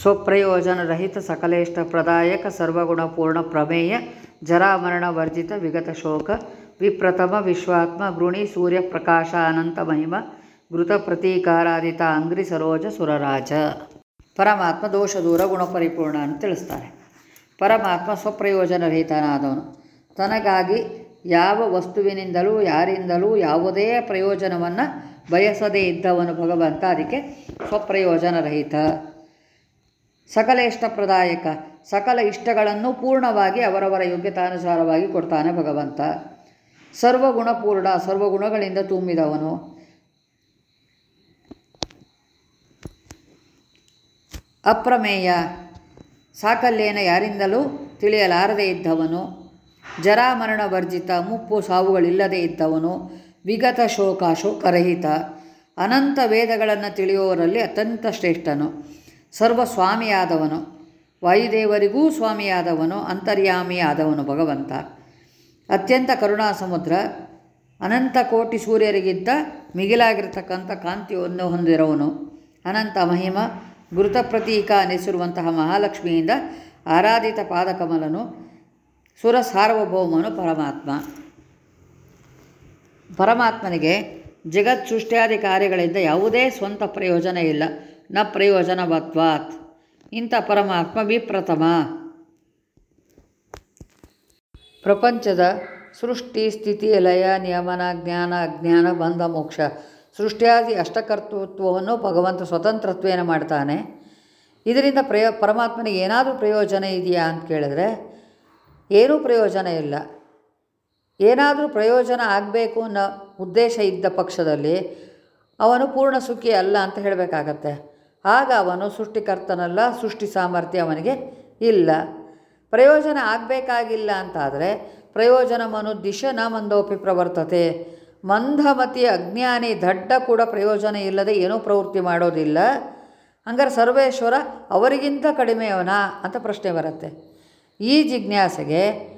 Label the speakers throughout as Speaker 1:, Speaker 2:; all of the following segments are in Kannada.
Speaker 1: ಸ್ವಪ್ರಯೋಜನರಹಿತ ಸಕಲೇಷ್ಟ ಪ್ರದಾಯಕ ಸರ್ವಗುಣಪೂರ್ಣ ಪ್ರಮೇಯ ಜರಾಮರಣ ವರ್ಜಿತ ವಿಗತ ಶೋಕ ವಿಪ್ರಥಮ ವಿಶ್ವಾತ್ಮ ಗೃಣಿ ಸೂರ್ಯ ಪ್ರಕಾಶ ಅನಂತ ಮಹಿಮ ಘೃತ ಪ್ರತೀಕಾರಾದಿತ ಅಂಗ್ರಿ ಸರೋಜ ಸುರರಾಜ. ಪರಮಾತ್ಮ ದೋಷ ದೂರ ಗುಣಪರಿಪೂರ್ಣ ಅಂತ ತಿಳಿಸ್ತಾರೆ. ಪರಮಾತ್ಮ ಸ್ವಪ್ರಯೋಜನರಹಿತನಾದವನು. ತನಗಾಗಿ ಯಾವ ವಸ್ತುವಿನಿಂದಲೂ ಯಾರಿಂದಲೂ ಯಾವುದೇ ಪ್ರಯೋಜನವನ್ನು ಬಯಸದೇ ಇದ್ದವನು ಭಗವಂತ. ಅದಕ್ಕೆ ಸ್ವಪ್ರಯೋಜನರಹಿತ. ಸಕಲ ಇಷ್ಟಪ್ರದಾಯಕ, ಸಕಲ ಇಷ್ಟಗಳನ್ನು ಪೂರ್ಣವಾಗಿ ಅವರವರ ಯೋಗ್ಯತಾನುಸಾರವಾಗಿ ಕೊಡ್ತಾನೆ ಭಗವಂತ. ಸರ್ವಗುಣಪೂರ್ಣ, ಸರ್ವಗುಣಗಳಿಂದ ತುಂಬಿದವನು. ಅಪ್ರಮೇಯ, ಸಾಕಲ್ಯೇನ ಯಾರಿಂದಲೂ ತಿಳಿಯಲಾರದೇ ಇದ್ದವನು. ಜರಾಮರಣ ವರ್ಜಿತ, ಮುಪ್ಪು ಸಾವುಗಳಿಲ್ಲದೆ ಇದ್ದವನು. ವಿಗತ ಶೋಕ ಶೋಕರಹಿತ ಅನಂತ ವೇದಗಳನ್ನು ತಿಳಿಯುವವರಲ್ಲಿ ಅತ್ಯಂತ ಶ್ರೇಷ್ಠನು. ಸರ್ವಸ್ವಾಮಿಯಾದವನು, ವಾಯುದೇವರಿಗೂ ಸ್ವಾಮಿಯಾದವನು, ಅಂತರ್ಯಾಮಿಯಾದವನು ಭಗವಂತ. ಅತ್ಯಂತ ಕರುಣಾ ಸಮುದ್ರ ಅನಂತ ಕೋಟಿ ಸೂರ್ಯರಿಗಿದ್ದ ಮಿಗಿಲಾಗಿರ್ತಕ್ಕಂಥ ಕಾಂತಿಯನ್ನು ಹೊಂದಿರೋನು ಅನಂತ ಮಹಿಮ ಗುರುತ ಪ್ರತೀಕ ಅನಿಸಿರುವಂತಹ ಮಹಾಲಕ್ಷ್ಮಿಯಿಂದ ಆರಾಧಿತ ಪಾದಕಮಲನು ಸುರ ಸಾರ್ವಭೌಮನು ಪರಮಾತ್ಮ. ಪರಮಾತ್ಮನಿಗೆ ಜಗತ್ ಸೃಷ್ಟಿಯಾದಿ ಕಾರ್ಯಗಳಿಂದ ಯಾವುದೇ ಸ್ವಂತ ಪ್ರಯೋಜನ ಇಲ್ಲ. ನ ಪ್ರಯೋಜನವತ್ವಾತ್. ಇಂಥ ಪರಮಾತ್ಮ ವಿಪ್ರಥಮ. ಪ್ರಪಂಚದ ಸೃಷ್ಟಿ, ಸ್ಥಿತಿ, ಲಯ ನಿಯಮನ ಜ್ಞಾನ, ಅಜ್ಞಾನ, ಬಂಧ, ಮೋಕ್ಷ. ಸೃಷ್ಟಿಯಾದಿ ಅಷ್ಟಕರ್ತೃತ್ವವನ್ನು ಭಗವಂತ ಸ್ವತಂತ್ರತ್ವೇನ ಮಾಡ್ತಾನೆ. ಇದರಿಂದ ಪ್ರಯೋ, ಪರಮಾತ್ಮನಿಗೆ ಏನಾದರೂ ಪ್ರಯೋಜನ ಇದೆಯಾ ಅಂತ ಕೇಳಿದ್ರೆ, ಏನೂ ಪ್ರಯೋಜನ ಇಲ್ಲ. ಏನಾದರೂ ಪ್ರಯೋಜನ ಆಗಬೇಕು ಅನ್ನೋ ಉದ್ದೇಶ ಇದ್ದ ಪಕ್ಷದಲ್ಲಿ ಅವನು ಪೂರ್ಣ ಸುಖಿ ಅಲ್ಲ ಅಂತ ಹೇಳಬೇಕಾಗತ್ತೆ. ಆಗ ಅವನು ಸೃಷ್ಟಿಕರ್ತನಲ್ಲ, ಸೃಷ್ಟಿ ಸಾಮರ್ಥ್ಯ ಅವನಿಗೆ ಇಲ್ಲ. ಪ್ರಯೋಜನ ಆಗಬೇಕಾಗಿಲ್ಲ ಅಂತಾದರೆ ಪ್ರಯೋಜನ ಮನು ನ ಮಂದೋಪಿ ಪ್ರವರ್ತತೆ. ಮಂದಮತಿ ಅಜ್ಞಾನಿ ದಡ್ಡ ಕೂಡ ಪ್ರಯೋಜನ ಇಲ್ಲದೆ ಏನೂ ಪ್ರವೃತ್ತಿ ಮಾಡೋದಿಲ್ಲ. ಹಂಗಾರೆ ಸರ್ವೇಶ್ವರ ಅವರಿಗಿಂತ ಕಡಿಮೆಯವನಾ ಅಂತ ಪ್ರಶ್ನೆ ಬರುತ್ತೆ. ಈ ಜಿಜ್ಞಾಸೆಗೆ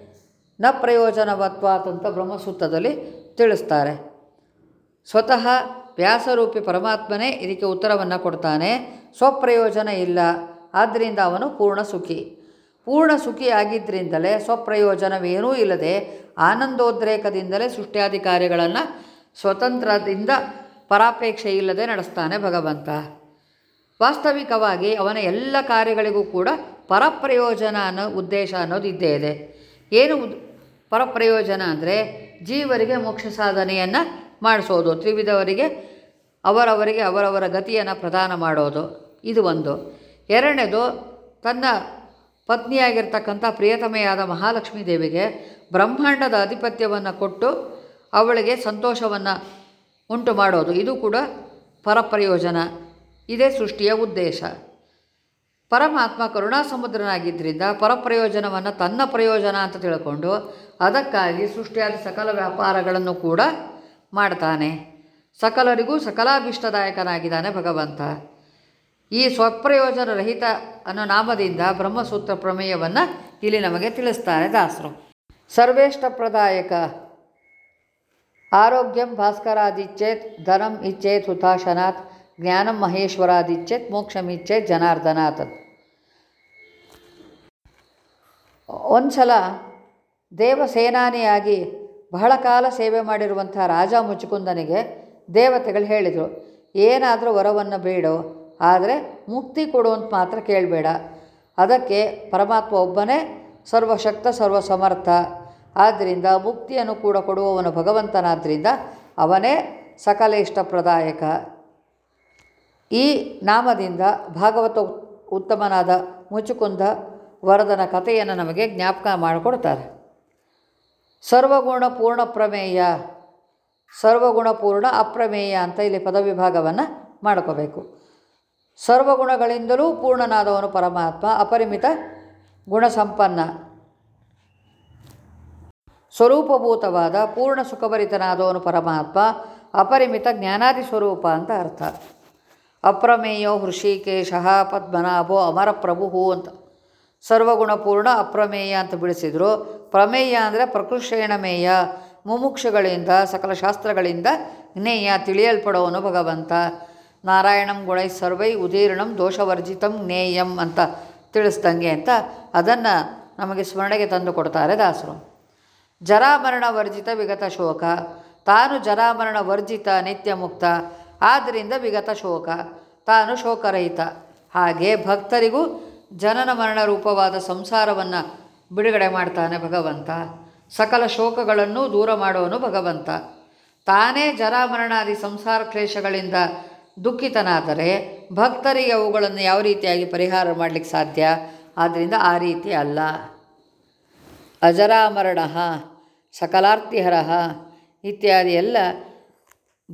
Speaker 1: ನ ಪ್ರಯೋಜನವತ್ವಾತ್ ಅಂತ ಬ್ರಹ್ಮಸೂತ್ರದಲ್ಲಿ ತಿಳಿಸ್ತಾರೆ. ಸ್ವತಃ ವ್ಯಾಸರೂಪಿ ಪರಮಾತ್ಮನೇ ಇದಕ್ಕೆ ಉತ್ತರವನ್ನು ಕೊಡ್ತಾನೆ. ಸ್ವಪ್ರಯೋಜನ ಇಲ್ಲ. ಆದ್ದರಿಂದ ಅವನು ಪೂರ್ಣ ಸುಖಿ. ಪೂರ್ಣ ಸುಖಿ ಆಗಿದ್ದರಿಂದಲೇ ಸ್ವಪ್ರಯೋಜನವೇನೂ ಇಲ್ಲದೆ ಆನಂದೋದ್ರೇಕದಿಂದಲೇ ಸೃಷ್ಟಿಯಾದಿ ಕಾರ್ಯಗಳನ್ನು ಸ್ವತಂತ್ರದಿಂದ ಪರಾಪೇಕ್ಷೆ ಇಲ್ಲದೆ ನಡೆಸ್ತಾನೆ ಭಗವಂತ. ವಾಸ್ತವಿಕವಾಗಿ ಅವನ ಎಲ್ಲ ಕಾರ್ಯಗಳಿಗೂ ಕೂಡ ಪರಪ್ರಯೋಜನ ಅನ್ನೋ ಉದ್ದೇಶ ಅನ್ನೋದು ಇದ್ದೇ ಇದೆ. ಏನು ಪರಪ್ರಯೋಜನ ಅಂದರೆ ಜೀವರಿಗೆ ಮೋಕ್ಷ ಸಾಧನೆಯನ್ನು ಮಾಡಿಸೋದು, ತ್ರಿವಿಧವರಿಗೆ, ಅವರವರಿಗೆ, ಅವರವರ ಗತಿಯನ್ನು ಪ್ರದಾನ ಮಾಡೋದು. ಇದು ಒಂದು. ಎರಡನೇದು, ತನ್ನ ಪತ್ನಿಯಾಗಿರ್ತಕ್ಕಂಥ ಪ್ರಿಯತಮೆಯಾದ ಮಹಾಲಕ್ಷ್ಮೀ ದೇವಿಗೆ ಬ್ರಹ್ಮಾಂಡದ ಆಧಿಪತ್ಯವನ್ನು ಕೊಟ್ಟು ಅವಳಿಗೆ ಸಂತೋಷವನ್ನು ಉಂಟು ಮಾಡೋದು. ಇದು ಕೂಡ ಪರಪ್ರಯೋಜನ. ಇದೇ ಸೃಷ್ಟಿಯ ಉದ್ದೇಶ. ಪರಮಾತ್ಮ ಕರುಣಾ ಸಮುದ್ರನಾಗಿದ್ದರಿಂದ ಪರಪ್ರಯೋಜನವನ್ನು ತನ್ನ ಪ್ರಯೋಜನ ಅಂತ ತಿಳ್ಕೊಂಡು ಅದಕ್ಕಾಗಿ ಸೃಷ್ಟಿಯಾದ ಸಕಲ ವ್ಯಾಪಾರಗಳನ್ನು ಕೂಡ ಮಾಡ್ತಾನೆ. ಸಕಲರಿಗೂ ಸಕಲಾಭಿಷ್ಟದಾಯಕನಾಗಿದ್ದಾನೆ ಭಗವಂತ. ಈ ಸ್ವಪ್ರಯೋಜನ ರಹಿತ ಅನ್ನೋ ನಾಮದಿಂದ ಬ್ರಹ್ಮಸೂತ್ರ ಪ್ರಮೇಯವನ್ನು ಇಲ್ಲಿ ನಮಗೆ ತಿಳಿಸ್ತಾರೆ ದಾಸರು. ಸರ್ವೇಷ್ಟಪ್ರದಾಯಕ. ಆರೋಗ್ಯಂ ಭಾಸ್ಕರಾದಿಚ್ಚೇತ್, ಧನಂ ಇಚ್ಛೇತ್ ಹುತಾಶನಾಥ್, ಜ್ಞಾನಂ ಮಹೇಶ್ವರಾದಿಚ್ಚೇತ್ ಮೋಕ್ಷಮಿಚ್ಛೇತ್ ಜನಾರ್ದನಾಥ್ ಒಂದು ಸಲ ದೇವಸೇನಾನಿಯಾಗಿ ಬಹಳ ಕಾಲ ಸೇವೆ ಮಾಡಿರುವಂಥ ರಾಜ ಮುಚುಕುಂದನಿಗೆ ದೇವತೆಗಳು ಹೇಳಿದರು, ಏನಾದರೂ ವರವನ್ನು ಬೇಡೋ, ಆದರೆ ಮುಕ್ತಿ ಕೊಡು ಅಂತ ಮಾತ್ರ ಕೇಳಬೇಡ. ಅದಕ್ಕೆ ಪರಮಾತ್ಮ ಒಬ್ಬನೇ, ಸರ್ವಶಕ್ತ ಸರ್ವ ಸಮರ್ಥ ಆದ್ದರಿಂದ ಮುಕ್ತಿಯನ್ನು ಕೂಡ ಕೊಡುವವನು ಭಗವಂತನಾದ್ದರಿಂದ ಅವನೇ ಸಕಲ ಇಷ್ಟಪ್ರದಾಯಕ ಈ ನಾಮದಿಂದ ಭಾಗವತ ಉತ್ತಮನಾದ ಮುಚುಕುಂದ ವರದನ ಕಥೆಯನ್ನು ನಮಗೆ ಜ್ಞಾಪಕ ಮಾಡಿಕೊಡ್ತಾರೆ. ಸರ್ವಗುಣ ಪೂರ್ಣ ಪ್ರಮೇಯ ಸರ್ವಗುಣಪೂರ್ಣ ಅಪ್ರಮೇಯ ಅಂತ ಇಲ್ಲಿ ಪದವಿಭಾಗವನ್ನು ಮಾಡ್ಕೋಬೇಕು. ಸರ್ವಗುಣಗಳಿಂದಲೂ ಪೂರ್ಣನಾದವನು ಪರಮಾತ್ಮ, ಅಪರಿಮಿತ, ಗುಣಸಂಪನ್ನ. ಸ್ವರೂಪಭೂತವಾದ ಪೂರ್ಣ ಸುಖಭರಿತನಾದವನು ಪರಮಾತ್ಮ, ಅಪರಿಮಿತ ಜ್ಞಾನಾದಿ ಸ್ವರೂಪ ಅಂತ ಅರ್ಥ. ಅಪ್ರಮೇಯೋ ಹೃಷಿಕೇಶ ಪದ್ಮನಾಭೋ ಅಮರಪ್ರಭು ಅಂತ. ಸರ್ವಗುಣಪೂರ್ಣ ಅಪ್ರಮೇಯ ಅಂತ ಬಿಡಿಸಿದರು. ಪ್ರಮೇಯ ಅಂದರೆ ಪ್ರಕೃಷೇಣಮೇಯ ಮುಮುಕ್ಷಗಳಿಂದ, ಸಕಲ ಶಾಸ್ತ್ರಗಳಿಂದ ಜ್ಞೇಯ, ತಿಳಿಯಲ್ಪಡೋನು ಭಗವಂತ. ನಾರಾಯಣಂ ಗುಣೈ ಸರ್ವೈ ಉದೀರ್ಣಂ ದೋಷವರ್ಜಿತಂ ಜ್ಞೇಯಂ ಅಂತ ತಿಳಿಸ್ದಂಗೆ ಅಂತ ಅದನ್ನು ನಮಗೆ ಸ್ಮರಣೆಗೆ ತಂದು ಕೊಡ್ತಾರೆ ದಾಸರು. ಜರಾಮರಣ ವರ್ಜಿತ ವಿಗತ ಶೋಕ. ತಾನು ಜರಾಮರಣ ವರ್ಜಿತ ನಿತ್ಯ ಮುಕ್ತ. ಆದ್ದರಿಂದ ವಿಗತ ಶೋಕ. ತಾನು ಶೋಕರಹಿತ. ಹಾಗೆ ಭಕ್ತರಿಗೂ ಜನನ ಮರಣ ರೂಪವಾದ ಸಂಸಾರವನ್ನು ಬಿಡುಗಡೆ ಮಾಡ್ತಾನೆ ಭಗವಂತ. ಸಕಲ ಶೋಕಗಳನ್ನು ದೂರ ಮಾಡೋನು ಭಗವಂತ. ತಾನೇ ಜರಾಮರಣಾದಿ ಸಂಸಾರ ಕ್ಲೇಶಗಳಿಂದ ದುಃಖಿತನಾದರೆ ಭಕ್ತರಿಗೆ ಅವುಗಳನ್ನು ಯಾವ ರೀತಿಯಾಗಿ ಪರಿಹಾರ ಮಾಡಲಿಕ್ಕೆ ಸಾಧ್ಯ? ಆದ್ದರಿಂದ ಆ ರೀತಿ ಅಲ್ಲ. ಅಜರಾಮರಣ, ಸಕಲಾರ್ತಿಹರ ಇತ್ಯಾದಿ ಎಲ್ಲ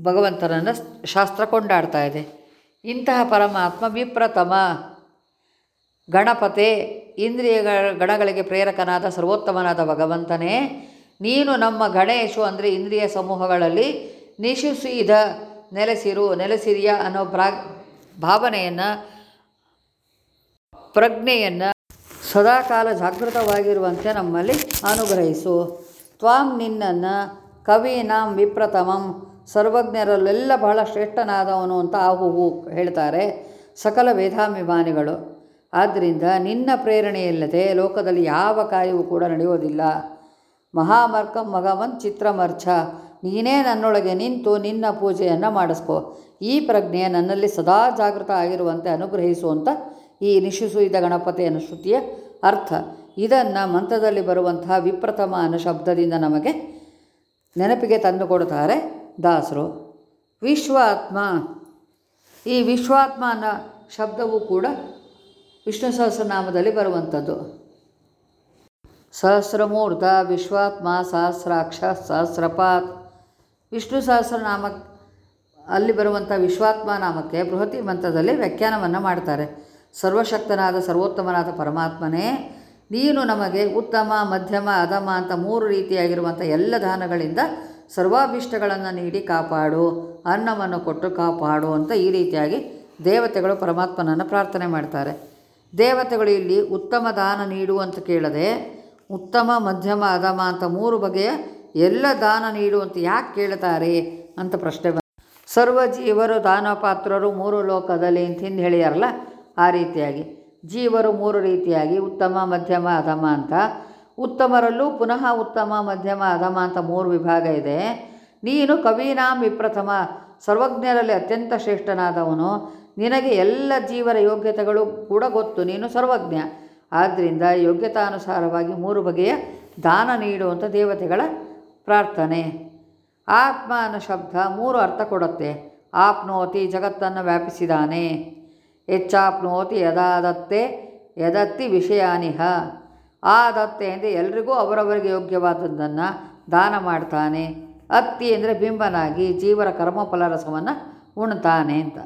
Speaker 1: ಭಗವಂತನನ್ನು ಶಾಸ್ತ್ರ ಕೊಂಡಾಡ್ತಾ ಇದೆ. ಇಂತಹ ಪರಮಾತ್ಮ ವಿಪ್ರತಮ. ಗಣಪತೆ ಇಂದ್ರಿಯ ಗಣಗಳಿಗೆ ಪ್ರೇರಕನಾದ ಸರ್ವೋತ್ತಮನಾದ ಭಗವಂತನೇ, ನೀನು ನಮ್ಮ ಗಣೇಶು ಅಂದರೆ ಇಂದ್ರಿಯ ಸಮೂಹಗಳಲ್ಲಿ ನಿಶಿಸಿದ ನೆಲೆಸಿರು, ನೆಲೆಸಿರಿಯ ಅನ್ನೋ ಪ್ರಾ, ಭಾವನೆಯನ್ನು, ಪ್ರಜ್ಞೆಯನ್ನು ಸದಾಕಾಲ ಜಾಗೃತವಾಗಿರುವಂತೆ ನಮ್ಮಲ್ಲಿ ಅನುಗ್ರಹಿಸು. ತ್ವಾಂ ನಿನ್ನನ್ನು ಕವೀನಾಂ ವಿಪ್ರತಮಂ ಸರ್ವಜ್ಞರಲ್ಲೆಲ್ಲ ಬಹಳ ಶ್ರೇಷ್ಠನಾದವನು ಅಂತ ಆಹು ಹೇಳ್ತಾರೆ. ಸಕಲ ವೇದಾಭಿಮಾನಿಗಳು. ಆದ್ದರಿಂದ ನಿನ್ನ ಪ್ರೇರಣೆಯಿಲ್ಲದೆ ಲೋಕದಲ್ಲಿ ಯಾವ ಕಾರ್ಯವೂ ಕೂಡ ನಡೆಯೋದಿಲ್ಲ ಮಹಾಮರ್ಕಂ ಮಗವನ್ ಚಿತ್ರಮರ್ಚ. ನೀನೇ ನನ್ನೊಳಗೆ ನಿಂತು ನಿನ್ನ ಪೂಜೆಯನ್ನು ಮಾಡಿಸ್ಕೋ. ಈ ಪ್ರಜ್ಞೆ ನನ್ನಲ್ಲಿ ಸದಾ ಜಾಗೃತ ಆಗಿರುವಂತೆ ಅನುಗ್ರಹಿಸುವಂಥ ಈ ನಿಶಿಸುಯಿದ ಗಣಪತಿಯನ್ನು ಶ್ರುತಿಯ ಅರ್ಥ. ಇದನ್ನು ಮಂತ್ರದಲ್ಲಿ ಬರುವಂತಹ ವಿಪ್ರಥಮ ಅನ್ನೋ ಶಬ್ದದಿಂದ ನಮಗೆ ನೆನಪಿಗೆ ತಂದುಕೊಡ್ತಾರೆ ದಾಸರು. ವಿಶ್ವಾತ್ಮ. ಈ ವಿಶ್ವಾತ್ಮ ಅನ್ನೋ ಶಬ್ದವೂ ಕೂಡ ವಿಷ್ಣು ಸಹಸ್ರನಾಮದಲ್ಲಿ ಬರುವಂಥದ್ದು. ಸಹಸ್ರಮೂರ್ತ, ವಿಶ್ವಾತ್ಮ, ಸಹಸ್ರಾಕ್ಷ ಸಹಸ್ರಪಾತ್ ವಿಷ್ಣು ಸಹಸ್ರನಾಮ, ಅಲ್ಲಿ ಬರುವಂಥ ವಿಶ್ವಾತ್ಮ ನಾಮಕ್ಕೆ ಬೃಹತಿ ಮಂತ್ರದಲ್ಲಿ ವ್ಯಾಖ್ಯಾನವನ್ನು ಮಾಡ್ತಾರೆ. ಸರ್ವಶಕ್ತನಾದ, ಸರ್ವೋತ್ತಮನಾದ ಪರಮಾತ್ಮನೇ, ನೀನು ನಮಗೆ ಉತ್ತಮ, ಮಧ್ಯಮ ಅಧಮ ಅಂತ ಮೂರು ರೀತಿಯಾಗಿರುವಂಥ ಎಲ್ಲ ದಾನಗಳಿಂದ ಸರ್ವಾಭೀಷ್ಟಗಳನ್ನು ನೀಡಿ ಕಾಪಾಡು, ಅನ್ನವನ್ನು ಕೊಟ್ಟು ಕಾಪಾಡು ಅಂತ ಈ ರೀತಿಯಾಗಿ ದೇವತೆಗಳು ಪರಮಾತ್ಮನನ್ನು ಪ್ರಾರ್ಥನೆ ಮಾಡ್ತಾರೆ. ದೇವತೆಗಳು ಇಲ್ಲಿ ಉತ್ತಮ ದಾನ ನೀಡು ಅಂತ ಕೇಳದೆ, ಉತ್ತಮ, ಮಧ್ಯಮ ಅಧಮ ಅಂತ ಮೂರು ಬಗೆಯ ಎಲ್ಲ ದಾನ ನೀಡು ಅಂತ ಯಾಕೆ ಕೇಳ್ತಾರೆ ಅಂತ ಪ್ರಶ್ನೆ ಬಂದ ಸರ್ವ ಜೀವರು ದಾನಪಾತ್ರರು ಮೂರು ಲೋಕದಲ್ಲಿ ಅಂತ ಹಿಂದೆ ಹೇಳಿಯಾರಲ್ಲ, ಆ ರೀತಿಯಾಗಿ. ಜೀವರು ಮೂರು ರೀತಿಯಾಗಿ, ಉತ್ತಮ, ಮಧ್ಯಮ ಅಧಮ ಅಂತ. ಉತ್ತಮರಲ್ಲೂ ಪುನಃ ಉತ್ತಮ, ಮಧ್ಯಮ ಅಧಮ ಅಂತ ಮೂರು ವಿಭಾಗ ಇದೆ. ನೀನು ಕವೀನಾಂ ವಿಪ್ರಥಮ, ಸರ್ವಜ್ಞರಲ್ಲಿ ಅತ್ಯಂತ ಶ್ರೇಷ್ಠನಾದವನು. ನಿನಗೆ ಎಲ್ಲ ಜೀವರ ಯೋಗ್ಯತೆಗಳು ಕೂಡ ಗೊತ್ತು, ನೀನು ಸರ್ವಜ್ಞ. ಆದ್ದರಿಂದ ಯೋಗ್ಯತಾನುಸಾರವಾಗಿ ಮೂರು ಬಗೆಯ ದಾನ ನೀಡುವಂಥ ದೇವತೆಗಳ ಪ್ರಾರ್ಥನೆ. ಆತ್ಮ ಅನ್ನೋ ಶಬ್ದ ಮೂರು ಅರ್ಥ ಕೊಡುತ್ತೆ. ಆಪ್ನೋತಿ ಜಗತ್ತನ್ನು ವ್ಯಾಪಿಸಿದಾನೆ. ಹೆಚ್ಚಾಪ್ನೋತಿ ಯದಾದತ್ತೆ, ಯದತ್ತಿ ವಿಷಯಾನಿಹ. ಆದತ್ತೆ ಅಂದರೆ ಎಲ್ರಿಗೂ ಅವರವರಿಗೆ ಯೋಗ್ಯವಾದದ್ದನ್ನು ದಾನ ಮಾಡ್ತಾನೆ. ಅತ್ತಿ ಅಂದರೆ ಬಿಂಬನಾಗಿ ಜೀವರ ಕರ್ಮಫಲ ರಸವನ್ನು ಉಣ್ತಾನೆ ಅಂತ.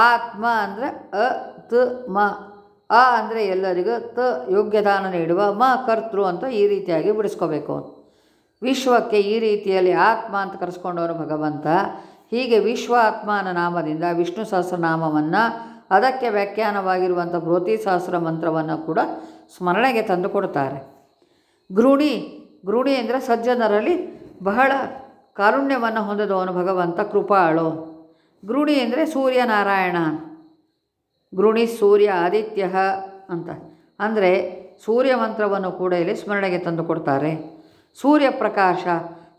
Speaker 1: ಆತ್ಮ ಅಂದರೆ ಅ, ತ, ಮ. ಅ ಅಂದರೆ ಎಲ್ಲರಿಗೂ ತ, ಯೋಗ್ಯದಾನ ನೀಡುವ ಮ, ಕರ್ತೃ ಅಂತ ಈ ರೀತಿಯಾಗಿ ಬಿಡಿಸ್ಕೋಬೇಕು. ವಿಶ್ವಕ್ಕೆ ಈ ರೀತಿಯಲ್ಲಿ ಆತ್ಮ ಅಂತ ಕರೆಸ್ಕೊಂಡವನು ಭಗವಂತ. ಹೀಗೆ ವಿಶ್ವ ಆತ್ಮನ ನಾಮದಿಂದ ವಿಷ್ಣು ಸಹಸ್ರನಾಮವನ್ನು ಅದಕ್ಕೆ ವ್ಯಾಖ್ಯಾನವಾಗಿರುವಂಥ ಬೃಹತಿ ಸಹಸ್ರ ಮಂತ್ರವನ್ನು ಕೂಡ ಸ್ಮರಣೆಗೆ ತಂದು ಕೊಡ್ತಾರೆ. ಗೃಣಿ ಗೃಣಿ ಅಂದರೆ ಸಜ್ಜನರಲ್ಲಿ ಬಹಳ ಕಾರುಣ್ಯವನ್ನು ಹೊಂದಿದವನು ಭಗವಂತ ಕೃಪಾಳು. ಗೃಣಿ ಅಂದರೆ ಸೂರ್ಯನಾರಾಯಣ ಗೃಣಿ ಸೂರ್ಯ ಆದಿತ್ಯ ಅಂತ. ಅಂದರೆ ಸೂರ್ಯ ಮಂತ್ರವನ್ನು ಕೂಡ ಇಲ್ಲಿ ಸ್ಮರಣೆಗೆ ತಂದು ಕೊಡ್ತಾರೆ. ಸೂರ್ಯ ಪ್ರಕಾಶ,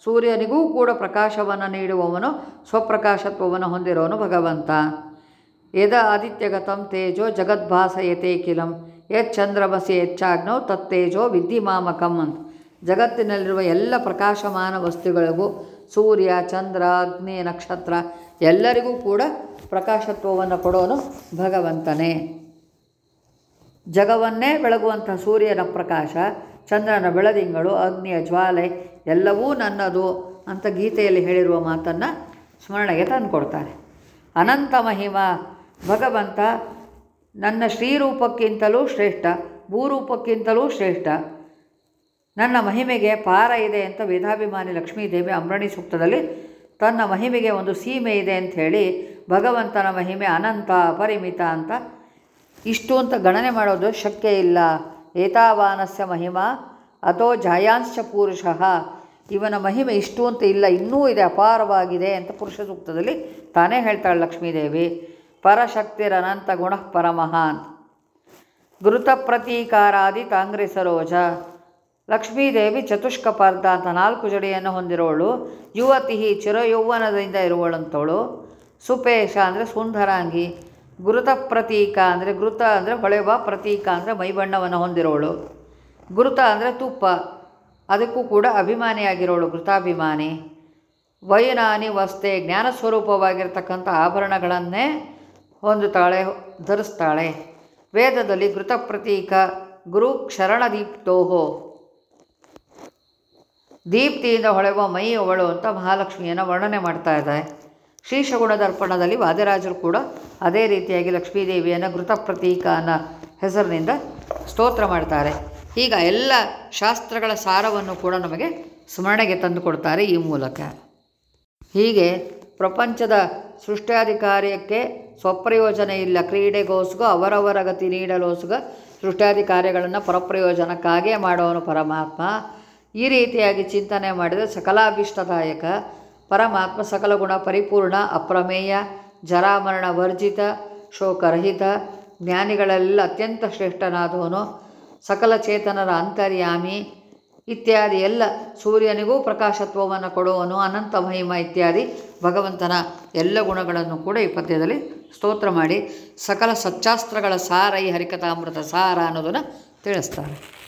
Speaker 1: ಸೂರ್ಯನಿಗೂ ಕೂಡ ಪ್ರಕಾಶವನ್ನು ನೀಡುವವನು, ಸ್ವಪ್ರಕಾಶತ್ವವನ್ನು ಹೊಂದಿರೋನು ಭಗವಂತ. ಯದ ಆದಿತ್ಯಗತಂ ತೇಜೋ ಜಗದ್ಭಾಸ ಕಿಲಂ, ಯತ್ ಚಂದ್ರಮಸಿ ಹೆಚ್ಚಾಗ್ನೋ ತತ್ತೇಜೋ ವಿದ್ಧಿಮಾಮಕಂ ಅಂತ. ಜಗತ್ತಿನಲ್ಲಿರುವ ಎಲ್ಲ ಪ್ರಕಾಶಮಾನ ವಸ್ತುಗಳಿಗೂ ಸೂರ್ಯ, ಚಂದ್ರ, ಅಗ್ನಿ, ನಕ್ಷತ್ರ ಎಲ್ಲರಿಗೂ ಕೂಡ ಪ್ರಕಾಶತ್ವವನ್ನು ಕೊಡೋನು ಭಗವಂತನೇ. ಜಗವನ್ನೇ ಬೆಳಗುವಂಥ ಸೂರ್ಯನ ಪ್ರಕಾಶ, ಚಂದ್ರನ ಬೆಳದಿಂಗಳು, ಅಗ್ನಿಯ ಜ್ವಾಲೆ ಎಲ್ಲವೂ ನನ್ನದು ಅಂತ ಗೀತೆಯಲ್ಲಿ ಹೇಳಿರುವ ಮಾತನ್ನು ಸ್ಮರಣೆಗೆ ತಂದುಕೊಡ್ತಾರೆ. ಅನಂತ ಮಹಿಮ, ಭಗವಂತ ನನ್ನ ಶ್ರೀರೂಪಕ್ಕಿಂತಲೂ ಶ್ರೇಷ್ಠ, ಭೂರೂಪಕ್ಕಿಂತಲೂ ಶ್ರೇಷ್ಠ ನನ್ನ ಮಹಿಮೆಗೆ ಪಾರ ಇದೆ ಅಂತ ವೇದಾಭಿಮಾನಿ ಲಕ್ಷ್ಮೀದೇವಿ ಅಮರಣಿ ಸೂಕ್ತದಲ್ಲಿ ತನ್ನ ಮಹಿಮೆಗೆ ಒಂದು ಸೀಮೆ ಇದೆ ಅಂತ ಹೇಳಿ ಭಗವಂತನ ಮಹಿಮೆ ಅನಂತ, ಅಪರಿಮಿತ ಅಂತ ಇಷ್ಟು ಅಂತ ಗಣನೆ ಮಾಡೋದು ಶಕ್ಯ ಇಲ್ಲ. ಏತಾವಾನಸ್ಯ ಮಹಿಮಾ, ಅಥೋ ಜಾಯಾಂಶ ಪುರುಷಃ. ಇವನ ಮಹಿಮೆ ಇಷ್ಟು ಅಂತ ಇಲ್ಲ, ಇನ್ನೂ ಇದೆ, ಅಪಾರವಾಗಿದೆ ಅಂತ ಪುರುಷ ಸೂಕ್ತದಲ್ಲಿ ತಾನೇ ಹೇಳ್ತಾಳೆ ಲಕ್ಷ್ಮೀದೇವಿ ಪರಶಕ್ತಿರ ಅನಂತ ಗುಣ ಪರಮಃ ಅಂತ ಗುರುತ ಪ್ರತೀಕಾರಾದಿ ಕಾಂಗ್ರೆಸ್ ಸರೋಜ ಲಕ್ಷ್ಮೀದೇವಿ ಚತುಷ್ಕಪಾರ್ಧ ಅಂತ ನಾಲ್ಕು ಜಡೆಯನ್ನು ಹೊಂದಿರೋಳು. ಯುವತಿ ಚಿರಯೌವನದಿಂದ ಇರುವಳಂತವಳು. ಸುಪೇಶ ಅಂದರೆ ಸುಂದರಾಂಗಿ. ಗುರುತ ಪ್ರತೀಕ ಅಂದರೆ ಗುರುತ ಅಂದರೆ ಹೊಳೆವ ಪ್ರತೀಕ ಅಂದರೆ ಮೈಬಣ್ಣವನ್ನು ಹೊಂದಿರೋಳು. ಗುರುತ ಅಂದರೆ ತುಪ್ಪ. ಅದಕ್ಕೂ ಕೂಡ ಅಭಿಮಾನಿಯಾಗಿರೋಳು ಘೃತಾಭಿಮಾನಿ ವಯನಾನಿ ವಸ್ತೆ ಜ್ಞಾನ ಸ್ವರೂಪವಾಗಿರ್ತಕ್ಕಂಥ ಆಭರಣಗಳನ್ನೇ ಹೊಂದುತ್ತಾಳೆ, ಧರಿಸ್ತಾಳೆ. ವೇದದಲ್ಲಿ ಘೃತ ಪ್ರತೀಕ ಗುರು ಕ್ಷರಣದೀಪ್ತೋಹೋ ದೀಪ್ತಿಯಿಂದ ಹೊಳೆವ ಮೈ ಅವಳು ಅಂತ ಮಹಾಲಕ್ಷ್ಮಿಯನ್ನು ವರ್ಣನೆ ಮಾಡ್ತಾ ಇದ್ದಾರೆ ಶ್ರೀಶಗುಣ ದರ್ಪಣದಲ್ಲಿ ವಾದಿರಾಜರು ಕೂಡ ಅದೇ ರೀತಿಯಾಗಿ ಲಕ್ಷ್ಮೀದೇವಿಯನ್ನು ಘೃತ ಪ್ರತೀಕ ಅನ್ನೋ ಹೆಸರಿನಿಂದ ಸ್ತೋತ್ರ ಮಾಡ್ತಾರೆ. ಈಗ ಎಲ್ಲ ಶಾಸ್ತ್ರಗಳ ಸಾರವನ್ನು ಕೂಡ ನಮಗೆ ಸ್ಮರಣೆಗೆ ತಂದುಕೊಡ್ತಾರೆ ಈ ಮೂಲಕ. ಹೀಗೆ ಪ್ರಪಂಚದ ಸೃಷ್ಟ್ಯಾಧಿಕಾರ್ಯಕ್ಕೆ ಸ್ವಪ್ರಯೋಜನ ಇಲ್ಲ. ಕ್ರೀಡೆಗೋಸ್ಗ, ಅವರವರ ಗತಿ ನೀಡಲೋಸ್ಗ ಸೃಷ್ಟ್ಯಾದಿ ಕಾರ್ಯಗಳನ್ನು ಪರಪ್ರಯೋಜನಕ್ಕಾಗೇ ಮಾಡೋನು ಪರಮಾತ್ಮ. ಈ ರೀತಿಯಾಗಿ ಚಿಂತನೆ ಮಾಡಿದರೆ ಸಕಲಾಭೀಷ್ಟದಾಯಕ ಪರಮಾತ್ಮ ಸಕಲ ಗುಣ ಪರಿಪೂರ್ಣ, ಅಪ್ರಮೇಯ, ಜರಾಮರಣ ವರ್ಜಿತ, ಶೋಕರಹಿತ, ಜ್ಞಾನಿಗಳೆಲ್ಲ ಅತ್ಯಂತ ಶ್ರೇಷ್ಠನಾದವನು, ಸಕಲ ಚೇತನರ ಅಂತರ್ಯಾಮಿ ಇತ್ಯಾದಿ ಎಲ್ಲ ಸೂರ್ಯನಿಗೂ ಪ್ರಕಾಶತ್ವವನ್ನು ಕೊಡುವನು, ಅನಂತ ಮಹಿಮ ಇತ್ಯಾದಿ ಭಗವಂತನ ಎಲ್ಲ ಗುಣಗಳನ್ನು ಕೂಡ ಈ ಪದ್ಯದಲ್ಲಿ ಸ್ತೋತ್ರ ಮಾಡಿ ಸಕಲ ಸಚ್ಚಾಸ್ತ್ರಗಳ ಸಾರ ಈ ಹರಿಕಥಾಮೃತ ಸಾರ ಅನ್ನೋದನ್ನು ತಿಳಿಸ್ತಾರೆ.